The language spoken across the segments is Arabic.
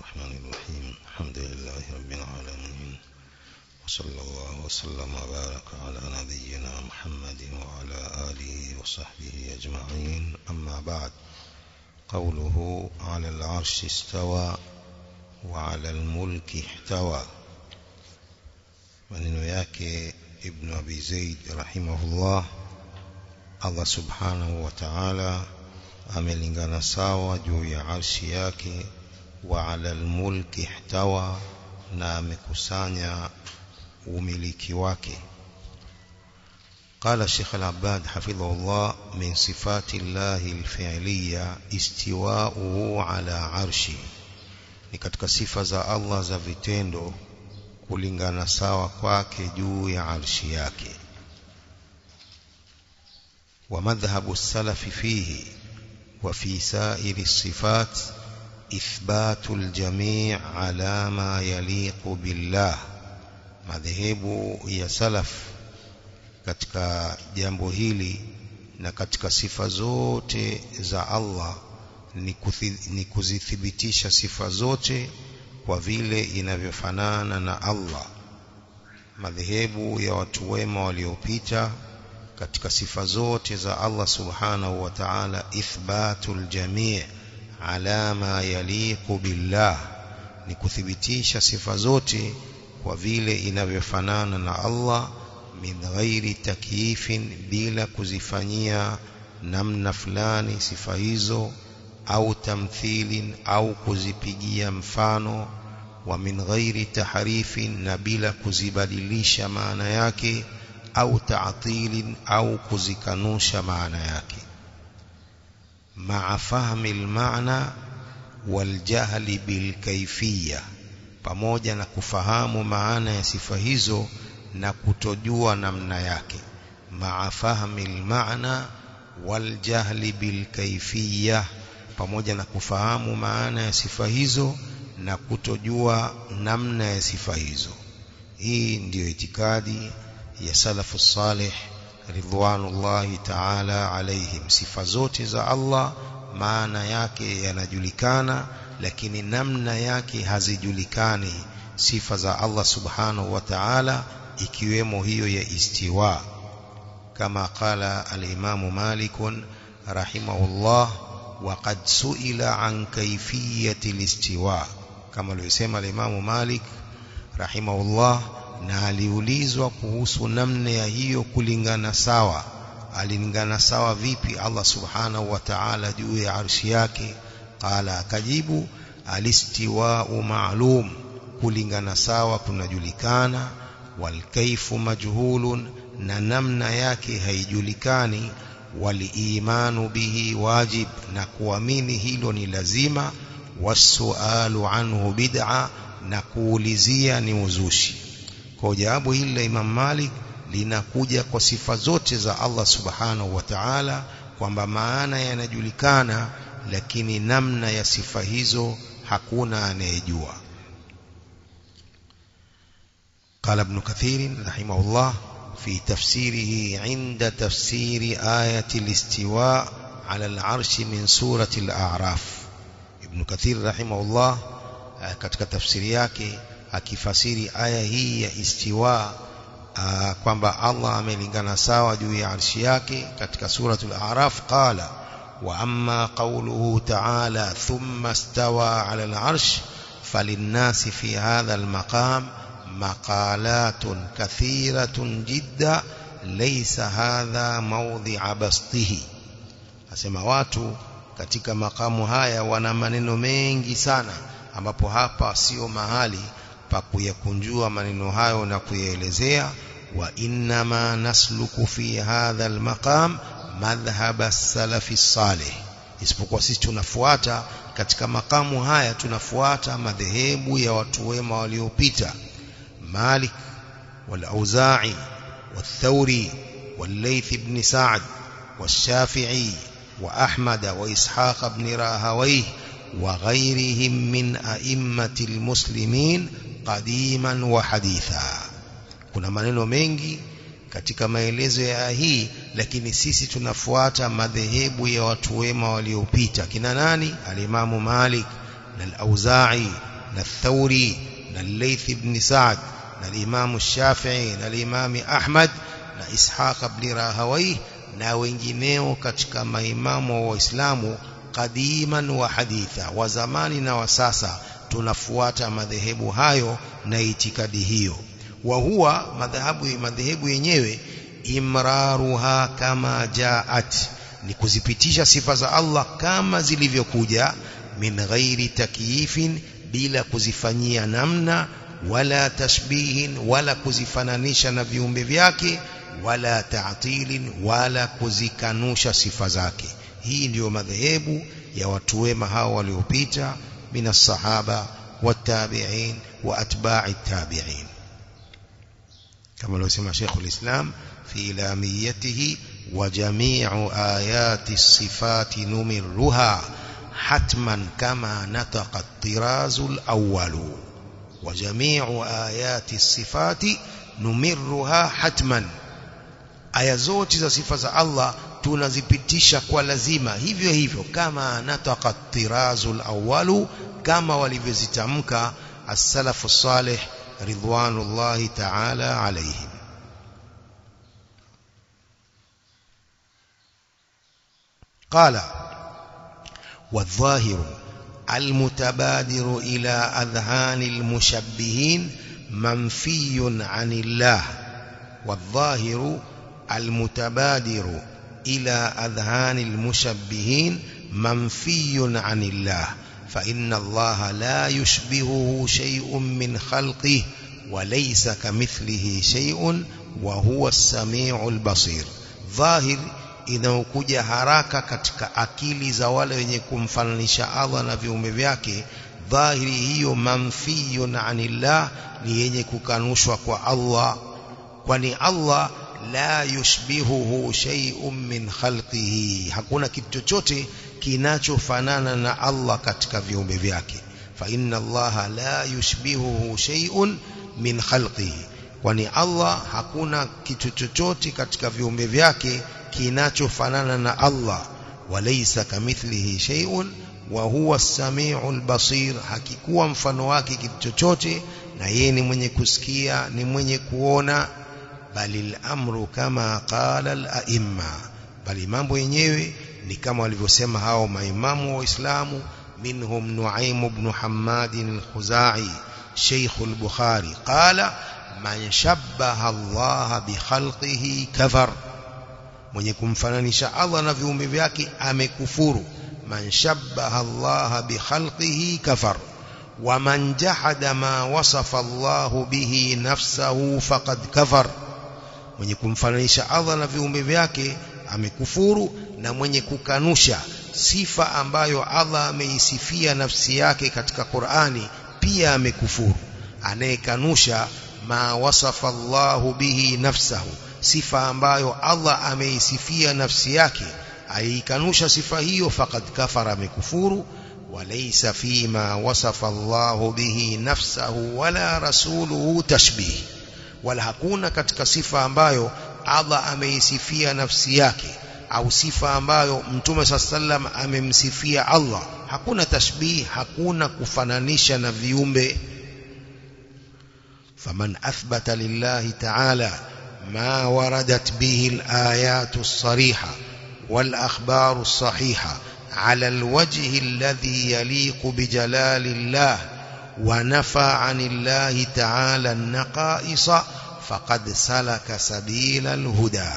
الرحمن الرحيم. الحمد لله رب العالمين. وصلى الله وسلم وبارك على نبينا محمد وعلى آله وصحبه أجمعين. أما بعد قوله على العرش استوى وعلى الملك احتوى. Maneno yake ibn abi zaid rahimahullah Allah subhanahu wa ta'ala amelingana sawa juu ya arshi وعلى الملك احتوى na amekusanya umilki wake. قال الشيخ العباد حفظه الله من صفات الله الفعلية استواءه على عرشه. katika sifa za Allah za vitendo kulingana sawa kwake juu ya arshi yake ومذهب السلف فيه وفي سائر الصفات إثبات الجميع على ما يليق بالله madhehebu ya salaf katika jambo hili na katika sifa zote za Allah ni, kuthi, ni kuzithibitisha sifa zote kwa vile inavyofanana na Allah madhehebu ya watu wema waliopita katika sifa zote za Allah subhanahu wa ta'ala ithbatul jami' ala ma yaliqu billah ni kuthibitisha sifa zote kwa vile inavyofanana na Allah min ghairi takyifin bila kuzifanyia namna fulani sifa hizo au tamthilin au kuzipigia mfano wa min ghairi taharifin na bila kuzibadilisha maana yake au ta'tilin au kuzikanusha maana yake ma'a fahmi المعنى والجهل wal jahli bil kayfiyya pamoja na kufahamu maana ya sifa hizo na kutojua namna yake. Ma'a fahmi al-ma'na wal jahli bil kayfiyya pamoja na kufahamu maana ya sifa hizo na kutojua namna ya sifa hizo. Hii ndiyo itikadi ya salafu salih ridwanullahi ta'ala alaihim sifa zote za Allah maana yake yanajulikana lakini namna yake hazijulikani sifa za Allah subhanahu wa ta'ala ikiwemo hiyo ya istiwa kama qala al-imamu Malik rahimahullah وقد سئل عن كيفية الاستواء كما alivyosema al-Imam Malik rahimahullah na aliulizwa kuhusu namna ya hiyo kulingana sawa alilingana sawa vipi Allah subhanahu wa ta'ala juu ya arshi yake qala akajibu alistiwa'u ma'lum kulingana sawa kunajulikana wal kaifu majhulun na namna yake haijulikani waliimanu bihi wajib na kuamini hilo ni lazima wasualu anhu bid'a na kuulizia ni uzushi kwa jawabu hili Imam Malik linakuja kwa sifa zote za Allah subhanahu wa ta'ala kwamba maana yanajulikana lakini namna ya sifa hizo hakuna anayejua قال ابن كثير رحمه الله في تفسيره عند تفسير آية الاستواء على العرش من سورة الأعراف ابن كثير رحمه الله katika tafsiri yake akifasiri aya hii ya istiwa kwamba Allah amelingana sawa juu ya arshi yake katika suratul a'raf qala wa amma qawluhu ta'ala thumma istawa 'ala al-'arsh falinnasi fi hadha al-maqam مقالات كثيرة جدا ليس هذا موضع بسطه asema watu katika makamu haya wana maneno mengi sana ambapo hapa sio mahali pa kuyakunjua maneno hayo na kuyaelezea wa inma nasluku fi hadha almaqam madhhab as-salaf as-salih isipokuwa sisi tunafuata katika makamu haya tunafuata madhehebu ya watu wema waliopita مالك والأوزاعي والثوري والليث بن سعد والشافعي وأحمد وإسحاق بن راهويه وغيرهم من أئمة المسلمين qadiman wa haditha. Kuna maneno mengi katika maelezo ya hii lakini sisi tunafuata madhehebu ya watu wema waliopita. Kina nani? Alimamu Malik na al-Auza'i na Thawri na Layth ibn Sa'd na alimamu Shafi'i na alimami Ahmad na Ishaq ibn rahawai na wengineo katika maimamu wa Waislamu qadiman wa haditha wa zamani na wa sasa tunafuata madhehebu hayo na itikadi hiyo. Wa huwa madhahabu madhehebu yenyewe imraruha kama jaat ni kuzipitisha sifa za Allah kama zilivyokuja min ghairi takyifin bila kuzifanyia namna wala tashbihin wala kuzifananisha na viumbe vyake wala ta'tilin wala kuzikanusha sifa zake. Hii ndiyo madhehebu ya watu wema hao waliopita من الصحابة والتابعين وأتباع التابعين. كما لو سمع شيخ الإسلام في لاميته وجميع آيات الصفات نمرها حتما كما نطق الطراز الأول. وجميع آيات الصفات نمرها حتما. أيزوت زوجة صفة الله tunazipitisha kwa lazima hivyo hivyo kama nataqa tirazul awwalu kama walivyozitamka as-salafu salih ridwanullahi ta'ala alayhim قال والظاهر المتبادر إلى أذهان المشبهين منفي عن الله والظاهر المتبادر إلى أذهان المشبهين منفي عن الله. فإن الله لا يشبهه شيء من خلقه وليس كمثله شيء وهو السميع البصير. ظاهر إذا وكوجة هراكة كتك أكيل زوالة ينكم فلنشاء أظن في أمبياك ظاهر هي منفي عن الله لينكو كانوشوك الله وني الله yushbihuhu shay'un min khalqihi hakuna kitu chochote kinachofanana na Allah katika viumbe vyake Allah la yushbihuhu shay'un min khalqihi kwani Allah hakuna kitu chochote katika viumbe vyake kinachofanana na Allah kamithlihi shay'un wa huwa as-sami'ul basir hakikuwa mfano wake kitu chochote na yeye ni mwenye kusikia ni mwenye kuona bali al-amru kama qala al-a'imma bali mambo yenyewe ni kama walivyosema hao maimamu wa Uislamu minhum Nuaim ibn Hammad al-Khuzai Sheikh al-Bukhari qala man shabbaha Allah bi khalqihi kafar mwenye kumfananisha Allah na viumbe vyake amekufuru man shabbaha Allah bi khalqihi kafar ومن جحد ما وصف الله به نفسه فقد كفر mwenye kumfananisha Allah na viumbe vyake amekufuru na mwenye kukanusha sifa ambayo Allah ameisifia nafsi yake katika Qur'ani pia amekufuru anayekanusha ma wasafa Allahu bihi nafsahu sifa ambayo Allah ameisifia nafsi yake aikanusha sifa hiyo faqad kafara amekufuru وليس فيما وصف الله به نفسه ولا رسوله تشبيه wala hakuna katika sifa ambayo Allah ameisifia nafsi yake au sifa ambayo Mtume sallam amemsifia Allah hakuna tashbih hakuna kufananisha na viumbe faman athbata lillahi ta'ala ma waradat bihi al-ayat as-sariha wal akhbar as-sahiha على الوجه الذي يليق بجلال الله ونفى عن الله تعالى النقائص فقد سلك سبيل الهدى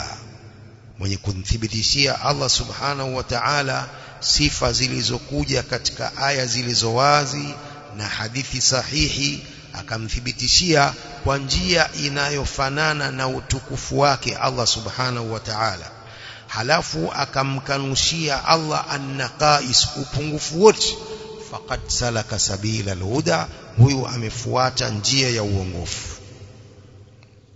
mwenye kumthibitishia Allah subhanahu wa ta'ala sifa zilizokuja katika aya zilizo wazi na hadithi sahihi akamthibitishia kwa njia inayofanana na utukufu wake Allah subhanahu wa ta'ala halafu akamkanushia Allah annaqais upungufu wote faqad salaka sabila alhuda huyu amefuata njia ya uongofu.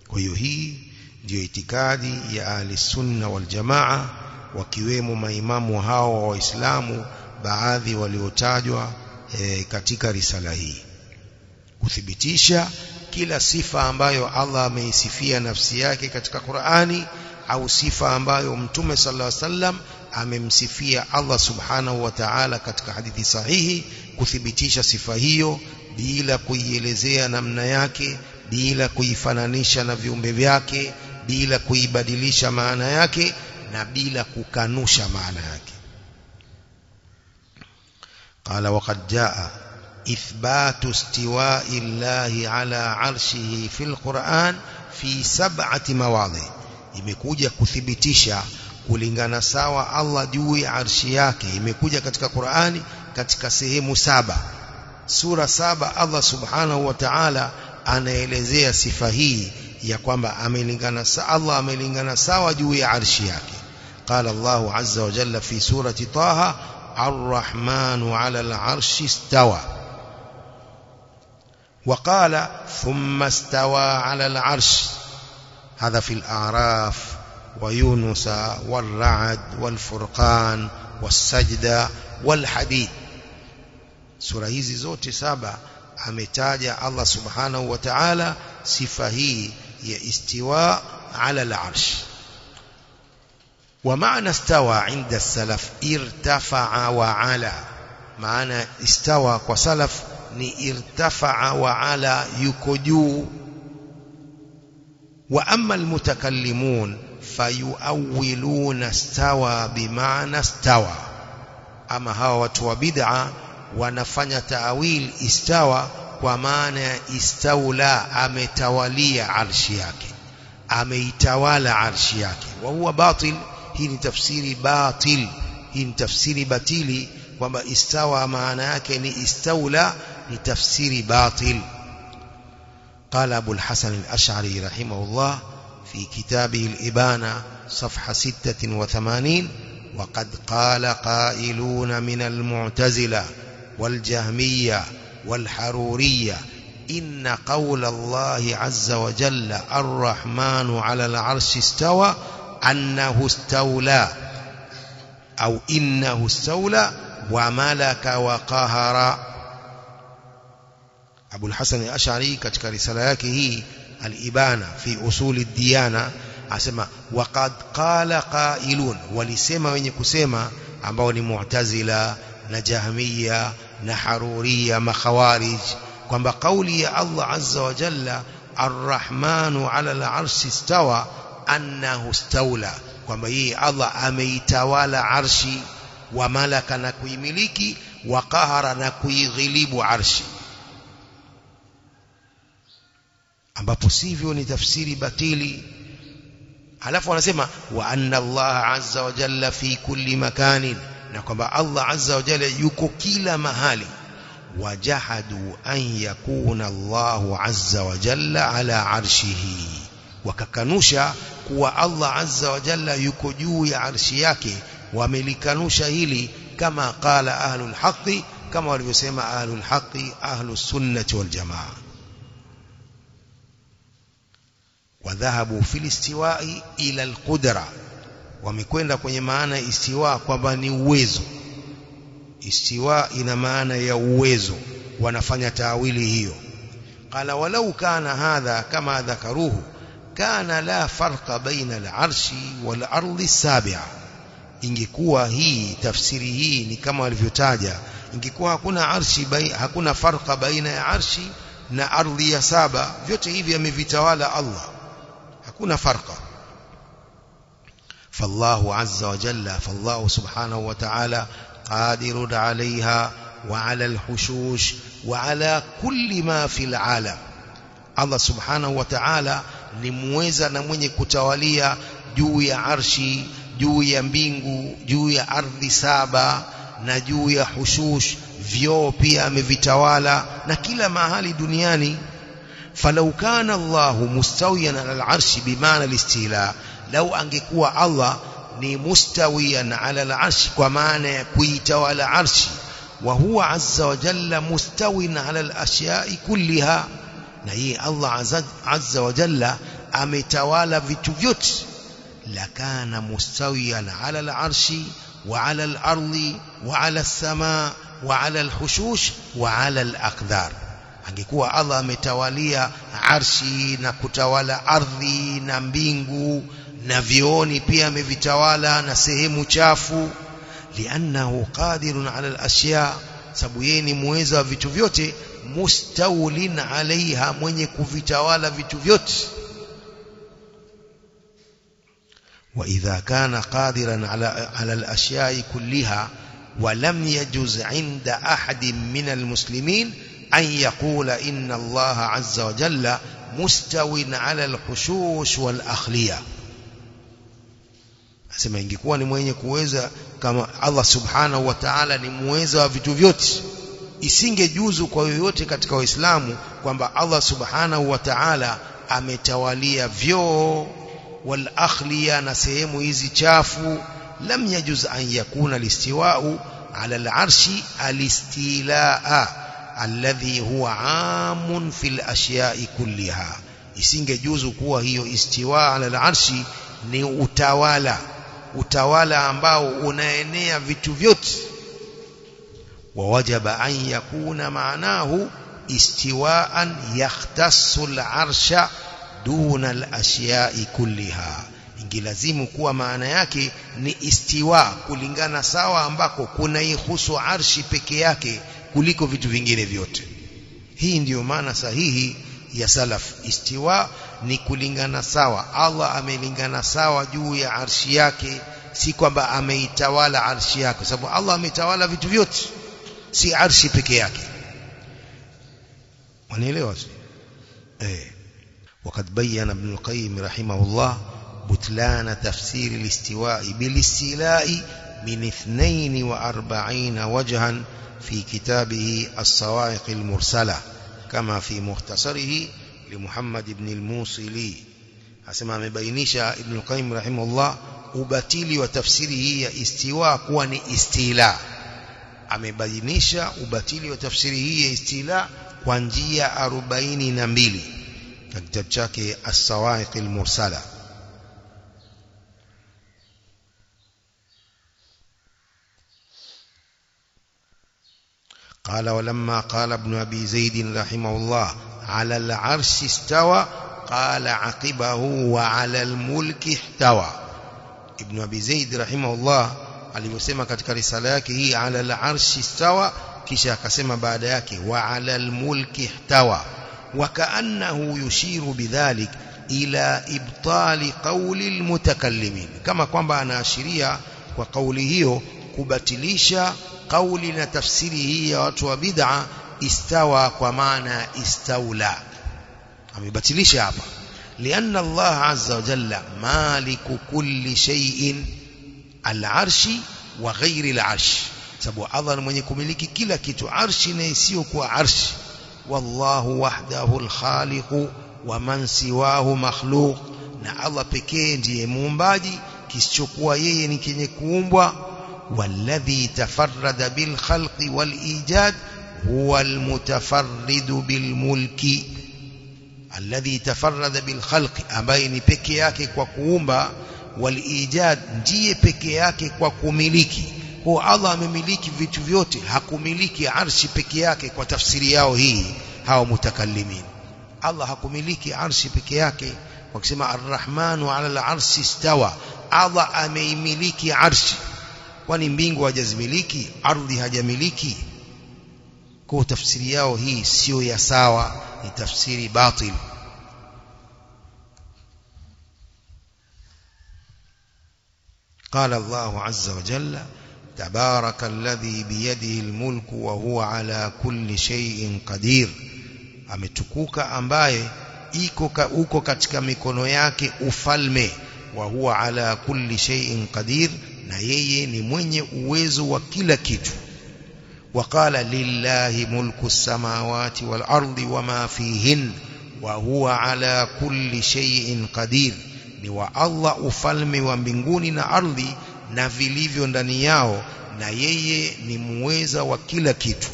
Kwa hiyo hii ndio itikadi ya ahli sunna wal jamaa wakiwemo maimamu hao wa waislamu baadhi waliotajwa e, katika risala hii. Kuthibitisha kila sifa ambayo Allah ameisifia nafsi yake katika Qur'ani au sifa ambayo Mtume sallallahu alaihi wasallam amemsifia Allah subhanahu wa ta'ala katika hadithi sahihi kuthibitisha sifa hiyo bila kuielezea namna yake bila kuifananisha na viumbe vyake bila kuibadilisha maana yake na bila kukanusha maana yake قال وقد جاء إثبات استواء الله على عرشه في القرآن في سبعة مواضع imekuja kuthibitisha kulingana sawa Allah juu ya arshi yake imekuja katika Qur'ani katika sehemu saba sura saba Allah subhanahu wa ta'ala anaelezea sifa hii ya kwamba amelingana Allah amelingana sawa juu ya arshi yake قال الله عز وجل في سورة طه الرحمن على العرش استوى وقال ثم استوى على العرش هذا في الأعراف ويونس والرعد والفرقان والسجدة والحديد. سورة هذه زوت سابع أمتاج الله سبحانه وتعالى سفهي يستوى على العرش ومعنى استوى عند السلف ارتفع وعلى معنى استوى وسلف ارتفع وعلى يكجو وأما المتكلمون fayuawwiluna stawa bimaana stawa ama hawa watu wa bid'a wanafanya taawil istawa kwa maana ya istaula ametawalia arshi yake ameitawala arshi yake wa huwa batil hii ni tafsiri batil hii ni tafsiri batili kwamba istawa maana yake ni istaula ni tafsiri batil قال أبو الحسن الأشعري رحمه الله في كتابه الإبانة صفحة ستة وثمانين وقد قال قائلون من المعتزلة والجهمية والحرورية إن قول الله عز وجل الرحمن على العرش استوى أنه استولى أو إنه استولى وملك وقهر أبو الحسن الأشعري risala yake hii الإبانة في أصول الديانة أسمى وقد قال قائلون ولسما من يكسما أمبوني معتزلة نجهمية نحرورية مخوارج كما قولي الله عز وجل الرحمن على العرش استوى أنه استولى. كما يي الله أميتوال عرشي وملك نكوي ملكي وقهر نكوي غليب عرشي. Ambapo sivyo ni tafsiri batili alafu wanasema wa anna Allah azza wa jalla fi kulli makanin na kwamba Allah azza wa jalla yuko kila mahali wajahadu an yakuna Allah azza wa jalla ala arshihi wakakanusha kuwa Allah azza wa jalla yuko juu ya arshi yake wamelikanusha hili kama qala ahlul haqi kama walivyosema ahlul haqi ahlus sunnati wal jamaa wamekwenda kwenye maana ya istiwa kwamba ni uwezo istiwa ina maana ya uwezo wanafanya taawili hiyo qala walau kana hadha kama dhakaruhu kana la farqa baina al-arshi wal ardi sabi'a ingekuwa hii tafsiri hii ni kama walivyotaja ingekuwa hakuna arshi bai, hakuna farqa baina ya arshi na ardhi ya saba vyote hivi amevitawala Allah hakuna farqa فالله عز وجل فالله سبحانه وتعالى قادر عليها وعلى الحشوش وعلى كل ما في العالم الله سبحانه وتعالى ni muweza na mwenye kutawalia juu ya arshi juu ya mbingu juu ya ardhi saba na juu ya hushush vyoo pia amevitawala na kila mahali duniani falau kana Allahu mustawiyan ala al-arshi bimaana al-istila lau angekuwa Allah ni mustawiyan ala al-arshi kwa maana ya kuitawala arshi wa huwa azza wa jalla mustawin ala al-ashya'i kulliha na yeye Allah azza wa jalla ametawala vitu vyote lakana mustawiyan ala al-arshi wa ala al-ardi wa ala as-samaa wa ala al-hushush wa ala al-aqdar angekuwa Allah ametawalia arshi na kutawala ardhi na mbingu na vioni pia amevitawala na sehemu chafu liannahu qadirun ala al-ashya sababu yeye ni muweza wa vitu vyote mustawlin alaiha mwenye kuvitawala vitu vyote وإذا كان قادرا على على الأشياء كلها ولم يجوز عند أحد من المسلمين أن يقول إن الله عز وجل مستو على الحشوش والأخلية asema ingekuwa ni mwenye kuweza kama Allah subhanahu wa ta'ala ni muweza wa vitu vyote isingejuzu kwa yoyote katika waislamu kwamba Allah subhanahu wa ta'ala ametawalia vyoo wal akhliya na sehemu hizi chafu lam yajuz an yakuna listiwa'u ala al-arshi al-istilaa alladhi huwa amun fil ashiya'i kulliha isingejuzu kuwa hiyo istiwa ala al-arshi ni utawala utawala ambao unaenea vitu vyote ووجب أن يكون معناه استواء يختص العرش دون الأشياء كلها ingilazimu kuwa maana yake ni istiwa kulingana sawa ambako kunaihusu arshi peke yake kuliko vitu vingine vyote hii ndiyo maana sahihi ya salaf istiwa ni kulingana sawa Allah amelingana sawa juu ya arshi yake si kwamba ameitawala arshi yake sababu Allah ametawala vitu vyote si arshi peke yake wanaelewa eh وقد بين ابن القيم رحمه الله بطلان تفسير الاستواء بالاستيلاء من 42 وجها في كتابه الصواعق المرسلة كما في مختصره لمحمد بن الموصلي. حسما مبينيشا ابن القيم رحمه الله أبتلي وتفسيره هي استواء كون استيلاء. أمبينيشا أبتلي وتفسيره هي استيلاء كونجية أربعين نميلي. تكتبتك الصواعق المرسلة. قال ولما قال ابن أبي زيد رحمه الله على العرش استوى قال عقبه وعلى الملك احتوى. ابن أبي زيد رحمه الله عليه وسلم كتكر هي على العرش استوى كيشا كسم بعد ياكي وعلى الملك احتوى. وكأنه يشير بذلك إلى إبطال قول المتكلمين. كما قام بأن أشريا وقوله كبتليشا kauli na tafsiri hii ya watu wa bid'a istawa kwa maana istaula amebatilisha hapa lianna Allah azza wa jalla maliku kulli shay'in al-arshi wa ghairi al-arsh sababu Allah ni mwenye kumiliki kila kitu arshi na isiyo kuwa arshi wallahu wahdahu al-khaliq wa man siwahu makhluq na Allah pekee ndiye muumbaji kisichokuwa yeye ni kenye kuumbwa والذي تفرد بالخلق والإيجاد هو المتفرد بالملك. الذي تفرد بالخلق أبين بكياك وكومبا والإيجاد جي بكياك وكمليك هو أعظم ملك فيتوفيوت هكمليك عرش بكياك وتفسير هي هاو متكلمين. الله هكمليك عرش بكياك وكسما الرحمن على العرش استوى. أعظم ملك عرشي kwani mbingu hajazimiliki ardhi hajamiliki kwa tafsiri yao hii sio ya sawa ni tafsiri batil قال الله عز وجل تبارك الذي بيده الملك وهو على كل شيء قدير ametukuka ambaye iko uko katika mikono yake ufalme wa huwa ala kulli shay'in qadir na yeye ni mwenye uwezo wa kila kitu samawati wal ardi wama fihin wa huwa ala kulli shay'in qadir ni wa Allah ufalme wa mbinguni na ardhi na vilivyo ndani yao na yeye ni muweza wa kila kitu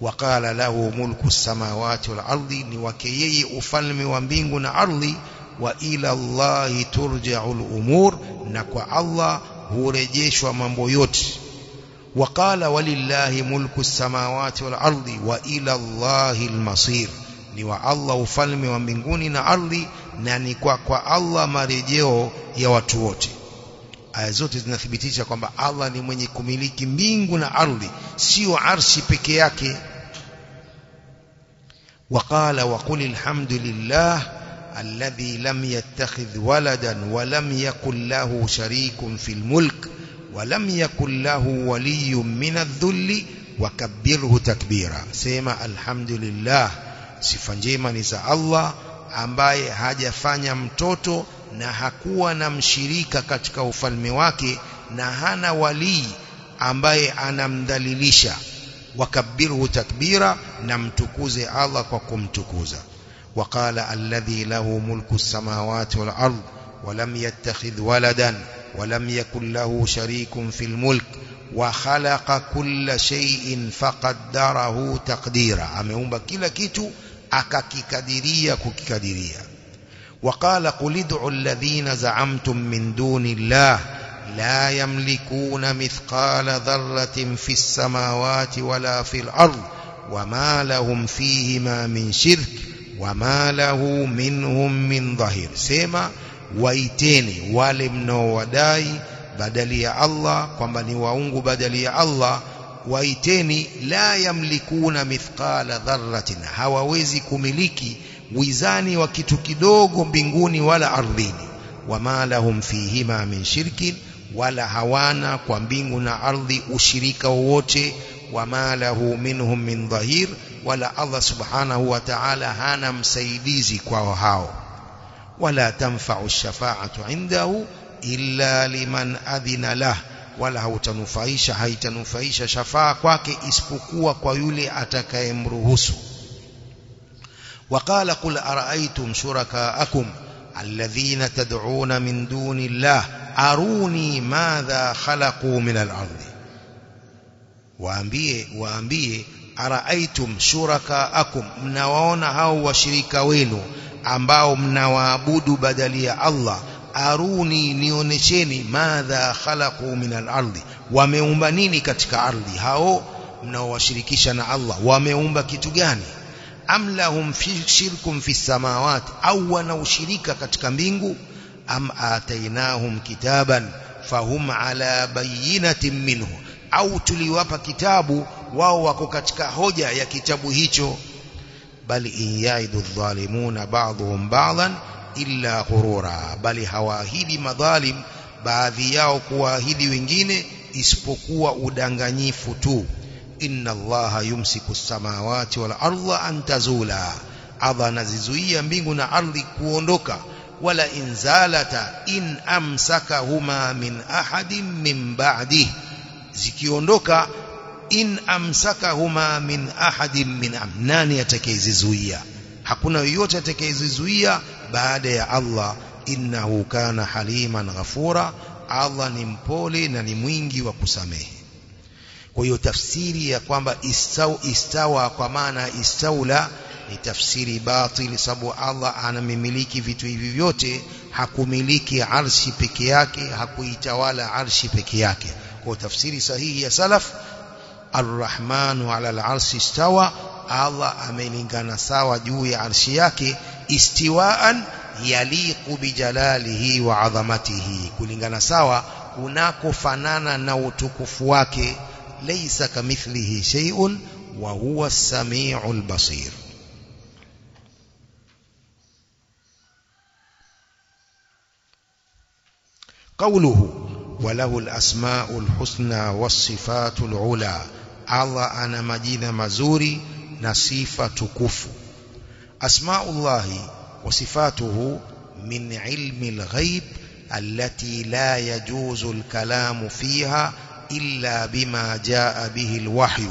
waqala lahu mulku samawati wal ardi ni wake yeye ufalme wa mbingu na ardhi wa ila Allahi turja'ul umur na kwa Allah hurejeshwa mambo yote. Waqala walillahi mulku samawati wal ardi wa ila allahi almasir. Ni wa Allah ufalme wa mbinguni na ardhi na ni kwa kwa Allah marejeo ya watu wote. Aya zote zinathibitisha kwamba Allah ni mwenye kumiliki mbingu na ardhi sio arshi peke yake. Waqala wa qulil hamdulillah الذي لم يتخذ ولدا ولم يكن له شريك في الملك ولم يكن له ولي من الذل تكبيرا سيما الحمد لله sifa njema ni za Allah ambaye hajafanya mtoto na hakuwa na mshirika katika ufalme wake na hana walii ambaye anamdhalilisha wakabirhu takbira na mtukuze Allah kwa kumtukuza وقال الذي له ملك السماوات والأرض ولم يتخذ ولدا ولم يكن له شريك في الملك وخلق كل شيء فقدره تقديرا. ameumba kila kitu akakikadiria kukikadiria وقال قل ادعوا الذين زعمتم من دون الله لا يملكون مثقال ذرة في السماوات ولا في الأرض وما لهم فيهما من شرك. وما له منهم من ظهير. سيما وايتني ولمنو وداي بدلي الله كما نيوعو بدلي الله وايتني لا يملكون مثقال ذره هاوويزي كملكي ويزاني وكيتو كدوغو مبينوني ولا ارضيني وما لهم فيهما من شرك ولا هوانا كما مبينو ارضي وشريكا ووتي وما له منهم من ظهير wala Allah subhanahu wa ta'ala hana msaidizi kwao hao wala tanfa'u shafa'atu indahu illa liman adhina lah wala hautanufaisha haitanufaisha shafaa kwake isipokuwa kwa yule atakayemruhusu وقال قل أرأيتم شركاءكم الذين تدعون من دون الله أروني ماذا خلقوا من الأرض waambie waambie araaitum shurakaakum mnawaona hao washirika wenu ambao mnawaabudu badali ya Allah aruni nionesheni madha khalaqu min al-ardi wameumba nini katika ardhi hao mnaowashirikisha na Allah wameumba kitu gani am lahum shirkum fi samawati au wana ushirika katika mbingu am atainahum kitaban fahum ala bayinatin minhu au tuliwapa kitabu wao wako katika hoja ya kitabu hicho bali in yaidu dhalimuna ba'dhum ba'dhan illa ghurura bali hawaahidi madhalim baadhi yao kuwaahidi wengine isipokuwa udanganyifu tu inna allaha yumsiku samawati wal arda an tazula Allah anazizuia mbingu na ardhi kuondoka wala inzalata in amsakahuma min ahadin min ba'dihi zikiondoka in amsakahuma min ahadin min nani atakayezizuia? Hakuna yoyote atakayezizuia baada ya Allah. Innahu kana haliman ghafura. Allah ni mpole na ni mwingi wa kusamehe. Kwa hiyo tafsiri ya kwamba istaw, istawa kwa maana istaula ni tafsiri batili sababu Allah anamimiliki vitu hivi vyote hakumiliki arshi peke yake hakuitawala arshi peke yake. Kwa tafsiri sahihi ya salaf الرحمن على العرش استوى الله أملنا سوا جوي عرشياك استواء يليق بجلاله وعظمته كلنا سوا هناك فنانا نوتكفواك ليس كمثله شيء وهو السميع البصير قوله وله الأسماء الحسنى والصفات العلى الله أنا مجينة مزوري نصيفة تكف أسماء الله وصفاته من علم الغيب التي لا يجوز الكلام فيها إلا بما جاء به الوحي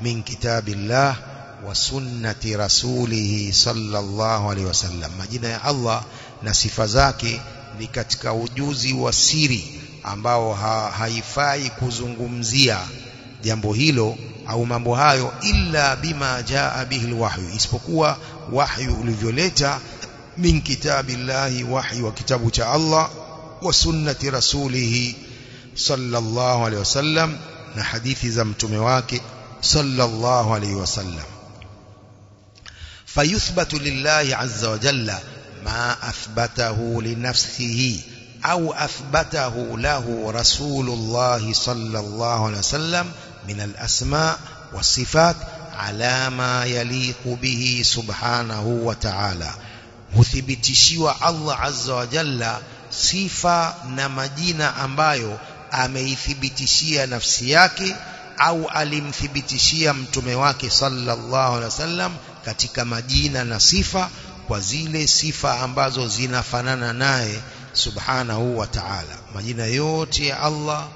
من كتاب الله وسنة رسوله صلى الله عليه وسلم مجينة يا الله نصف ذاك لكتك وجوزي وسيري ambao ha, haifai kuzungumzia jambo hilo au mambo hayo illa bima jaa bihi alwahyu isipokuwa wahyu ulivyoleta min kitabillahi wahyu wa kitabu cha Allah wa sunnati rasulih sallallahu alaihi wasallam na hadithi za mtume wake sallallahu alaihi wasallam fayuthbatu lillahi azza wa jalla ما أثبته لنفسه أو أثبته له رسول الله صلى الله عليه وسلم من الأسماء والصفات على ما يليق به سبحانه وتعالى majina ambayo ameithibitishia nafsi yake au alimthibitishia mtume wake sallallahu alaihi wasallam katika majina na sifa kwa zile sifa ambazo zinafanana naye subhanahu wa ta'ala majina yote ya Allah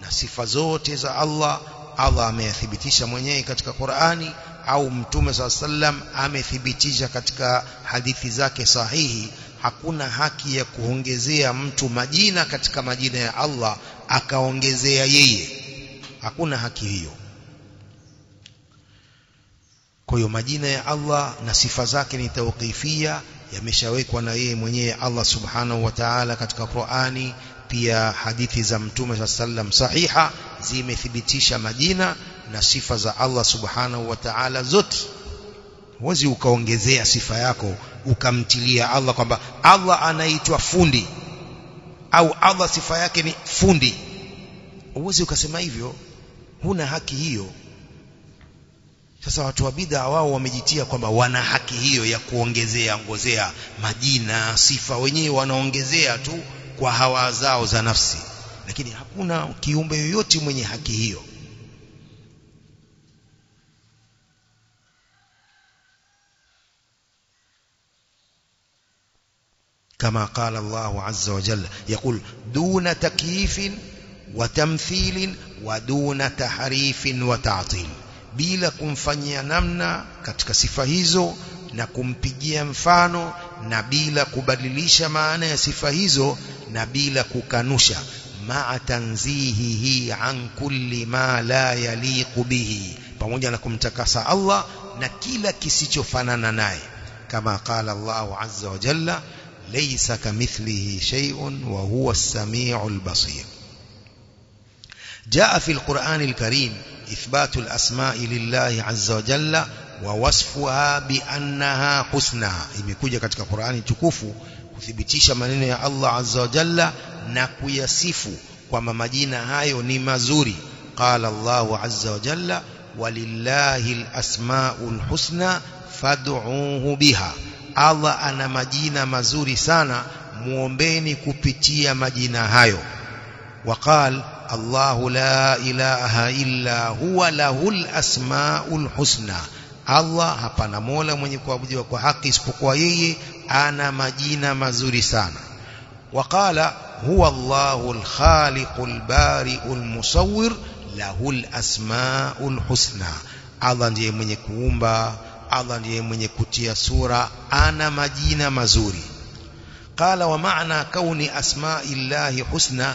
na sifa zote za Allah Allah ameyathibitisha mwenyewe katika Qur'ani au mtume SAW sallam amethibitisha katika hadithi zake sahihi hakuna haki ya kuongezea mtu majina katika majina ya Allah akaongezea yeye. Hakuna haki hiyo. Kwa hiyo majina ya Allah na sifa zake ni tawqifia yameshawekwa na yeye mwenyewe Allah subhanahu wa ta'ala katika Qur'ani pia hadithi za mtume sallam sahiha zimethibitisha majina na sifa za Allah subhanahu wa ta'ala zote. Huwezi ukaongezea sifa yako ukamtilia Allah kwamba Allah anaitwa fundi au Allah sifa yake ni fundi. Huwezi ukasema hivyo huna haki hiyo. Sasa watu wa bid'a wao wamejitia kwamba wana haki hiyo ya kuongezea ongozea majina sifa wenyewe wanaongezea tu kwa hawa zao za nafsi lakini hakuna kiumbe yoyote mwenye haki hiyo كما قال الله عز وجل يقول دون تكييف وتمثيل ودون تحريف وتعطيل bila kumfanyia namna katika sifa hizo na kumpigia mfano na bila kubadilisha maana ya sifa hizo na bila kukanusha ma'a tanzihihi an kulli ma la yaliqu bihi pamoja na kumtakasa Allah na kila kisichofanana naye kama qala Allah azza wa jalla laysa kamithlihi shay'un wa huwa as-sami'ul basir جاء في القرآن الكريم إثبات الأسماء لله عز وجل ووصفها بأنها حسنى imekuja katika Qur'ani tukufu kuthibitisha maneno ya Allah azza wa jalla na kuyasifu kwamba majina hayo ni mazuri qala Allah azza wa jalla walillahi alasmaul husna fad'uuhu biha Allah ana majina mazuri sana muombeni kupitia majina hayo وقال الله لا إله إلا هو له الأسماء الحسنى Allah hapana mola mwenye kuabudiwa kwa haki isipokuwa yeye ana majina mazuri sana waqala huwa Allahul khaliqul bari'ul musawwir lahul asmaul husna Allah ndiye mwenye kuumba Allah ndiye mwenye kutia sura ana majina mazuri qala wa maana kauni asma'illahi husna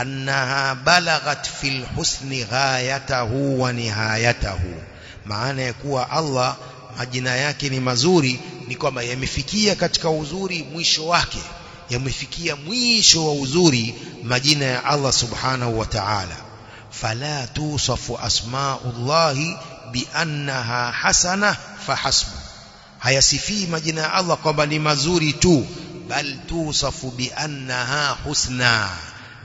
أنها بلغت في الحسن غايته ونهايته ya kuwa Allah majina yake ni mazuri ni kwamba yamefikia katika uzuri mwisho wake yamefikia mwisho wa uzuri majina ya Allah subhanahu wa ta'ala fala tusafu asmaullahi biannaha hasana fahasbu hayasifii majina ya Allah kwamba ni mazuri tu bal tusafu biannaha husna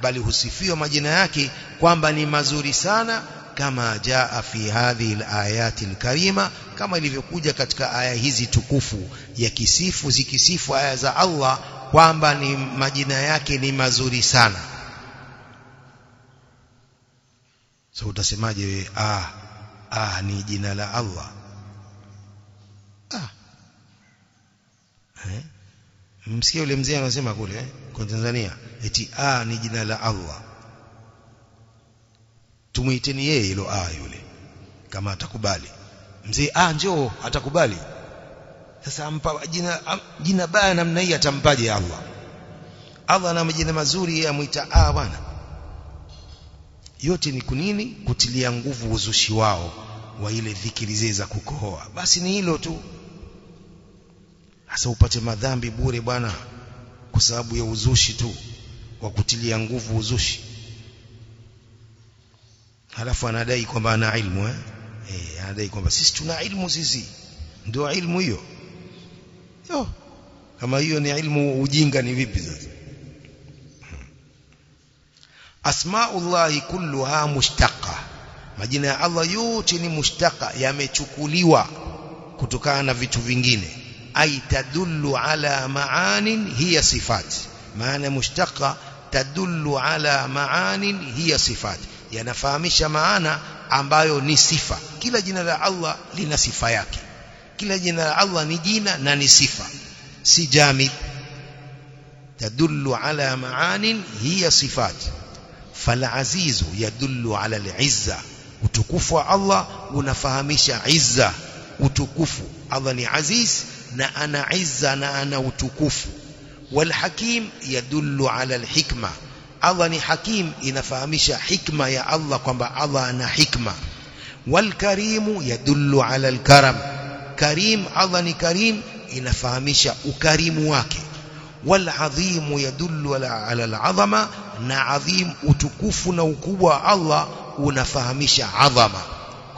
bali husifiwa majina yake kwamba ni mazuri sana kama jaa fi hadhihi alayati alkarima kama ilivyokuja katika aya hizi tukufu ya kisifu zikisifu aya za Allah kwamba ni majina yake ni mazuri sana. So utasemaje wewe? Ah ah ni jina la Allah. Ah. Eh? Msikia yule mzee anasema kule eh? kwa Tanzania eti ah ni jina la Allah. Tumuiteni yeye hilo ah yule kama atakubali mzee ah njoo atakubali. Sasa ampa jina jina baya namna hii atampaje Allah? Allah ana majina mazuri amuita ah bwana. Yote ni kunini? Kutilia nguvu uzushi wao wa ile dhikiri zile za kukohoa. Basi ni hilo tu. Sasa upate madhambi bure bwana kwa sababu ya uzushi tu wa kutilia nguvu uzushi. Halafu anadai kwamba ana ilmu eh anadai kwamba sisi tuna ilmu sisi. Ndio ilmu hiyo. Yo kama hiyo ni ilmu ujinga ni vipi sasa? Asmaullahi kulluha mushtaqa majina ya Allah yote ni mushtaqa yamechukuliwa kutokana na vitu vingine. Ay tadullu ala maanin hiya sifat. Maana mushtaqa tadullu ala maanin hiya sifat. Yanafahamisha maana ambayo ni sifa kila jina la Allah lina sifa yake kila jina la Allah ni jina na ni sifa si jamid tadullu ala maanin hiya sifat فالعزيز يدل على العزة utukufu wa Allah unafahamisha izza utukufu Allah ni aziz na ana izza na ana utukufu والحكيم يدل على الحكمة Allah ni hakim inafahamisha hikma ya Allah kwamba Allah ana hikma والكريم يدل على الكرم. كريم أظن كريم إنفهمش أكريم واكي. والعظيم يدل على العظمة نعظيم أتكفنا وكوى الله ونفهمش عظمة.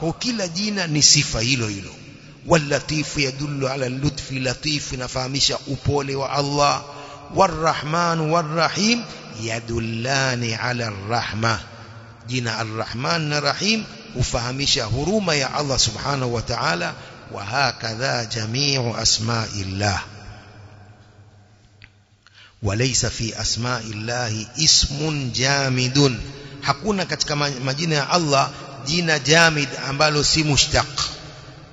وكل دين نصف إلو إلو. واللطيف يدل على اللطف لطيف نفهمش أبولي والله. والرحمن والرحيم يدلان على الرحمة. دين الرحمن الرحيم hufahamisha huruma ya Allah subhanahu wa ta'ala wa hakadha jami'u asma'illah وليس في أسماء الله اسم جامد hakuna katika majina ya Allah jina jamid ambalo si mushtaq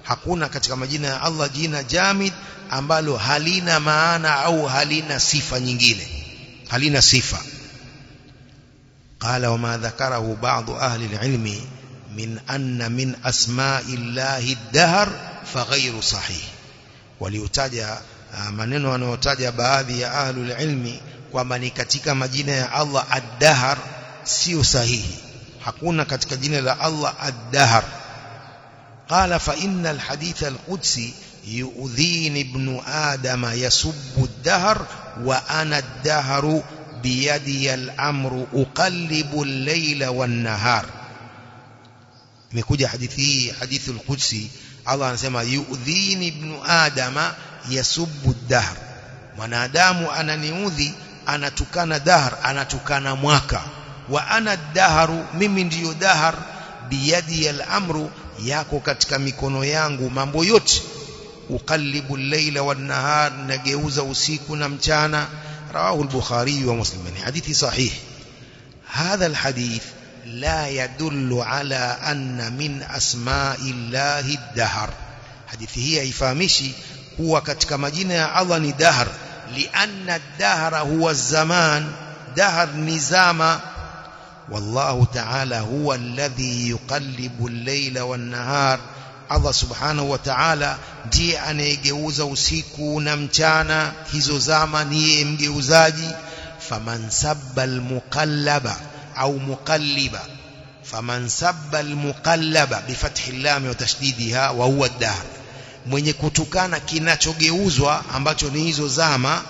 hakuna katika majina ya Allah jina jamid ambalo halina maana au halina sifa nyingine halina sifa قال وما ذكره بعض أهل العلم من أن من أسماء الله الدهر فغير صحيح. وليتاجى منين ونوتاجى بهذه أهل العلم ومن كتك مجينة الله الدهر سي صحيح حقونا كتك جينة الله الدهر قال فإن الحديث القدسي يؤذين ابن آدم يسب الدهر وأنا الدهر بيدي الأمر أقلب الليل والنهار imekuja hadithi hii hadithul qudsi Allah anasema yu'dhini ibn adama yasubbu dahr mwanadamu ananiudhi anatukana dahr anatukana mwaka wa ana dahru mimi ndiyo dahr biyadi al-amru yako katika mikono yangu mambo yote uqallibu al-layla wan-nahar nageuza usiku na mchana rawahu al-bukhari wa muslim hadithi sahih هذا الحديث لا يدل على أن من أسماء الله الدهر حديث هي يفهمشي huwa katika majina ya Allah ni dahr lianna dahra huwa zaman dahr ni zama wallahu ta'ala huwa alladhi yuqallibu al-layla wan-nahar Allah subhanahu wa ta'ala ndiye anayegeuza usiku na mchana hizo zama ni yeye mgeuzaji faman sabba al-muqallaba أو مقلبة فمن سب المقلبة بفتح اللام وتشديدها وهو الدهر. من يكتكان كنا تجيوزوا أم بتنيزوا زاما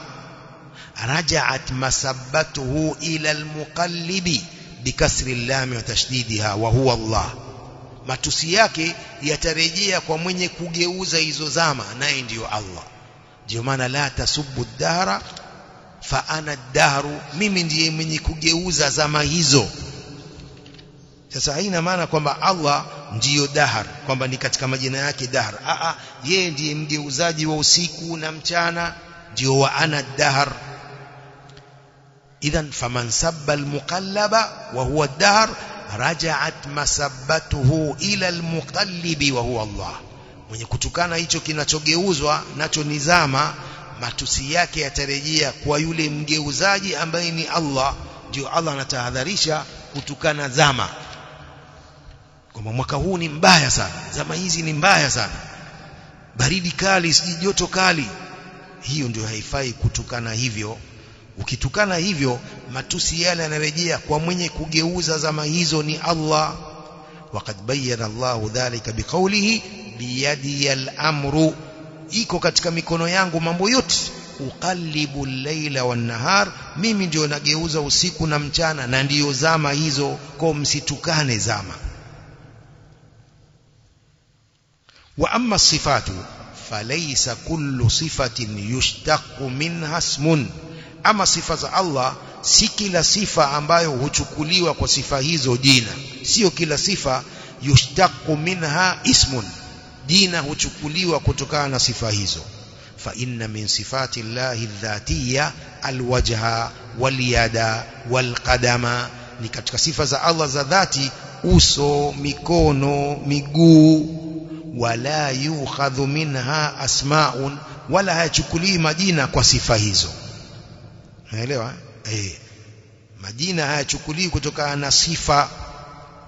رجعت مسبته إلى المقلب بكسر اللام وتشديدها وهو الله matusi yake yatarejea kwa mwenye kugeuza hizo zama naye ndio Allah. Ndio maana la tasubbu dahara fa ana dahru mimi ndiye mwenye kugeuza zama hizo. Sasa haina maana kwamba Allah ndiyo dahar kwamba ni katika majina yake dahar. A a yeye ndiye mgeuzaji wa usiku na mchana ndio wa ana dahar. Idhan faman sabba almuqallaba wa huwa ad-dahr raja'at masabbatuhu ila almuqallibi wa huwa Allah. Mwenye kutukana hicho kinachogeuzwa nacho nizama matusi yake yatarejea kwa yule mgeuzaji ambaye ni Allah ndio Allah anatahadharisha kutukana zama. Kwamba mwaka huu ni mbaya sana zama hizi ni mbaya sana. Baridi kali si joto kali. Hiyo ndio haifai kutukana hivyo. Ukitukana hivyo matusi yale yanarejea kwa mwenye kugeuza zama hizo ni Allah. Waqad bayyana Allahu dhalika biqawlihi biyadi al-amru iko katika mikono yangu mambo yote. Uqallibu al-laila wan-nahar mimi ndio nageuza usiku na mchana na ndiyo zama hizo kwa msitukane zama. Wa amma sifatu falaysa kullu sifatin yushtaqu minha ismun. Ama sifa za Allah si kila sifa ambayo huchukuliwa kwa sifa hizo jina. Sio kila sifa yushtaqu minha ismun jina huchukuliwa kutokana na sifa hizo. Fa inna min sifati llahi dhatiyya alwajha walyada walqadama ni katika sifa za Allah za dhati uso mikono miguu wala yukhadhu minha asma'un wala hayachukuliwi majina kwa sifa hizo. Naelewa eh? Majina hayachukuliwi kutokana na sifa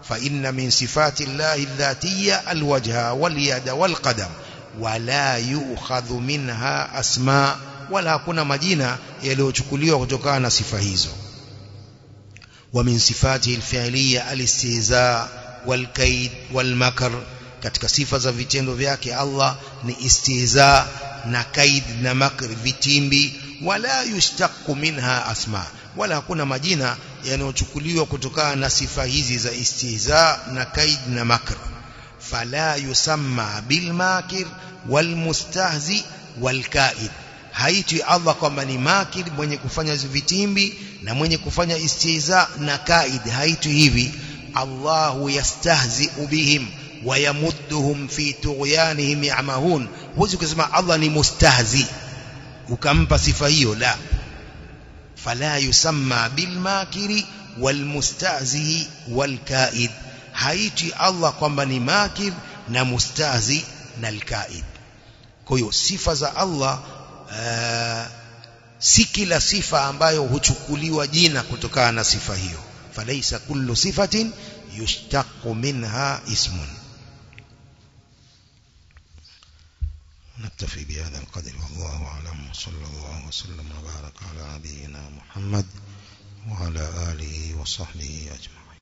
فإن من صفات الله الذاتية الوجه واليد والقدم ولا يؤخذ منها أسماء ولا كنا مدينة يلو يلوشكليو جكان صفهيزو ومن صفاته الفعلية الاستهزاء والكيد والمكر katika sifa za vitendo الله نستهزاء نكيد نمكر na kaid na makr vitimbi wala wala hakuna majina yanayochukuliwa kutokana na sifa hizi za istihza na kaid na makr fala yusamma bilmakir walmustahzi walkaid haitwi Allah kwamba ni makir mwenye kufanya vitimbi na mwenye kufanya istihza na kaid haitwi hivi الله يستهزئ بهم ويمدهم في طغيانهم يعمهون huwezi kusema Allah ni mustahzi ukampa sifa hiyo la فلا يسمى بالماكر والمستهزئ والكائد. هايتي الله كما ماكر نمستعزي نالكائد. كيو صفة الله آه، si kila sifa ambayo hatakuwa na jina kutokana na sifa hiyo. فليس كل صفة يشتق منها اسمون نكتفي بهذا القدر والله أعلم صلى الله وسلم وبارك على نبينا محمد وعلى آله وصحبه أجمعين.